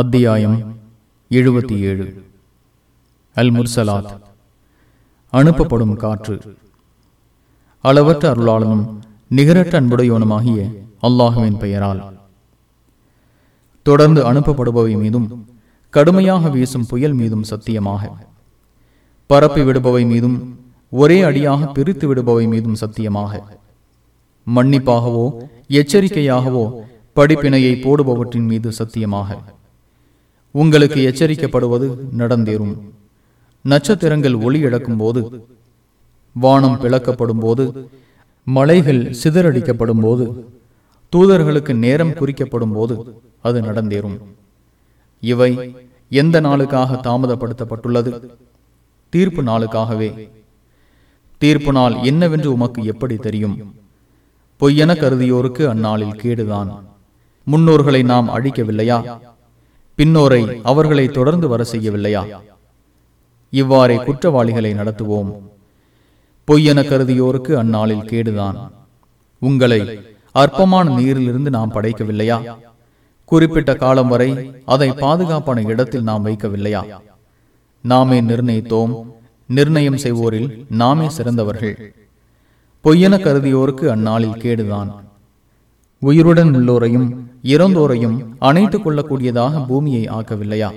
அத்தியாயம் எழுபத்தி ஏழு. அல் முர்சலாத் அனுப்பப்படும் காற்று. அளவற்ற அருளாளனும் நிகரற்ற அன்புடையவனுமாகிய அல்லாஹுவின் பெயரால். தொடர்ந்து அனுப்பப்படுபவை மீதும் கடுமையாக வீசும் புயல் மீதும் சத்தியமாக. பரப்பி விடுபவை மீதும் ஒரே அடியாக பிரித்து விடுபவை மீதும் சத்தியமாக. மன்னிப்பாகவோ எச்சரிக்கையாகவோ படிப்பினையை போடுபவற்றின் மீது சத்தியமாக. உங்களுக்கு எச்சரிக்கப்படுவது நடந்தேறும். நட்சத்திரங்கள் ஒளி இழக்கும் போது வானம் பிளக்கப்படும் போது மலைகள் சிதறடிக்கப்படும் போது தூதர்களுக்கு நேரம் குறிக்கப்படும் போது அது நடந்தேறும். இவை எந்த நாளுக்காக தாமதப்படுத்தப்பட்டுள்ளது? தீர்ப்பு நாளுக்காகவே. தீர்ப்பு நாள் என்னவென்று உமக்கு எப்படி தெரியும்? பொய்யென கருதியோருக்கு அந்நாளில் கேடுதான். முன்னோர்களை நாம் அழிக்கவில்லையா? பின்னோரை அவர்களை தொடர்ந்து வர செய்யவில்லையா? இவ்வாறே குற்றவாளிகளை நடத்துவோம். பொய்யென கருதியோருக்கு அந்நாளில் கேடுதான். உங்களை அற்பமான நீரிலிருந்து நாம் படைக்கவில்லையா? குறிப்பிட்ட காலம் வரை அதை பாதுகாப்பான இடத்தில் நாம் வைக்கவில்லையா? நாமே நிர்ணயித்தோம். நிர்ணயம் செய்வோரில் நாமே சிறந்தவர்கள். பொய்யென கருதியோருக்கு அந்நாளில் கேடுதான். உயிருடன் உள்ளோரையும் இறந்தோரையும் அணைத்துக் கொள்ளக்கூடியதாக பூமியை ஆக்கவில்லையா?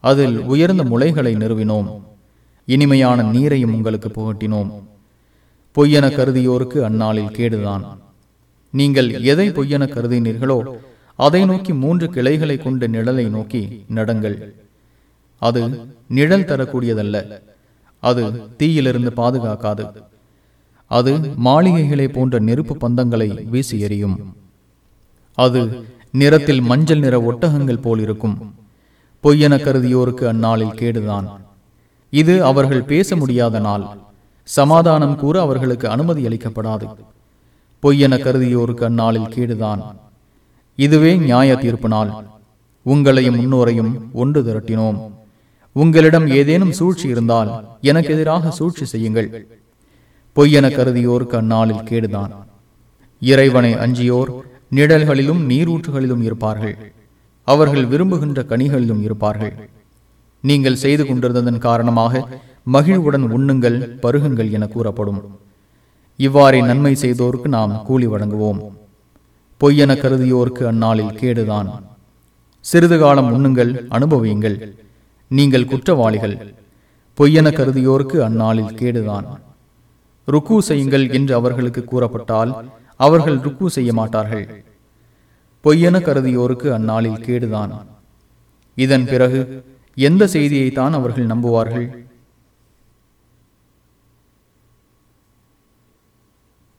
அதில் உயர்ந்த முளைகளை நிறுவினோம். இனிமையான நீரையும் உங்களுக்கு புகட்டினோம். பொய்யென கருதியோருக்கு அந்நாளில் கேடுதான். நீங்கள் எதை பொய்யென கருதினீர்களோ அதை நோக்கி மூன்று கிளைகளை கொண்ட நிழலை நோக்கி நடங்கள். அது நிழல் தரக்கூடியதல்ல. அது தீயிலிருந்து பாதுகாக்காது. அது மாளிகைகளை போன்ற நெருப்பு பந்தங்களை வீசி எறியும். அது நிறத்தில் மஞ்சள் நிற ஒட்டகங்கள் போல் இருக்கும். பொய்யென கருதியோருக்கு அந்நாளில் கேடுதான். இது அவர்கள் பேச முடியாத நாள். சமாதானம் கூற அவர்களுக்கு அனுமதி அளிக்கப்படாது. பொய்யென கருதியோருக்கு அந்நாளில் கேடுதான். இதுவே நியாய தீர்ப்பு நாள். உங்களையும் முன்னோரையும் ஒன்று திரட்டினோம். உங்களிடம் ஏதேனும் சூழ்ச்சி இருந்தால் எனக்கு எதிராக சூழ்ச்சி செய்யுங்கள். பொய்யென கருதியோருக்கு அந்நாளில் கேடுதான். இறைவனை அஞ்சியோர் நிழல்களிலும் நீரூற்றுகளிலும் இருப்பார்கள். அவர்கள் விரும்புகின்ற கனிகளிலும் இருப்பார்கள். நீங்கள் செய்து கொண்டிருந்ததன் காரணமாக மகிழ்வுடன் உண்ணுங்கள் பருகுங்கள் என கூறப்படும். இவ்வாறே நன்மை செய்தோருக்கு நாம் கூலி வழங்குவோம். பொய்யென கருதியோருக்கு அந்நாளில் கேடுதான். சிறிது காலம் உண்ணுங்கள் அனுபவியுங்கள். நீங்கள் குற்றவாளிகள். பொய்யென கருதியோருக்கு அந்நாளில் கேடுதான். ருக்கு செய்யுங்கள் என்று அவர்களுக்கு கூறப்பட்டால் அவர்கள் ருக்கு செய்ய மாட்டார்கள். பொய்யென கருதியோருக்கு அந்நாளில் கேடுதான். இதன் பிறகு எந்த செய்தியைத்தான் அவர்கள் நம்புவார்கள்?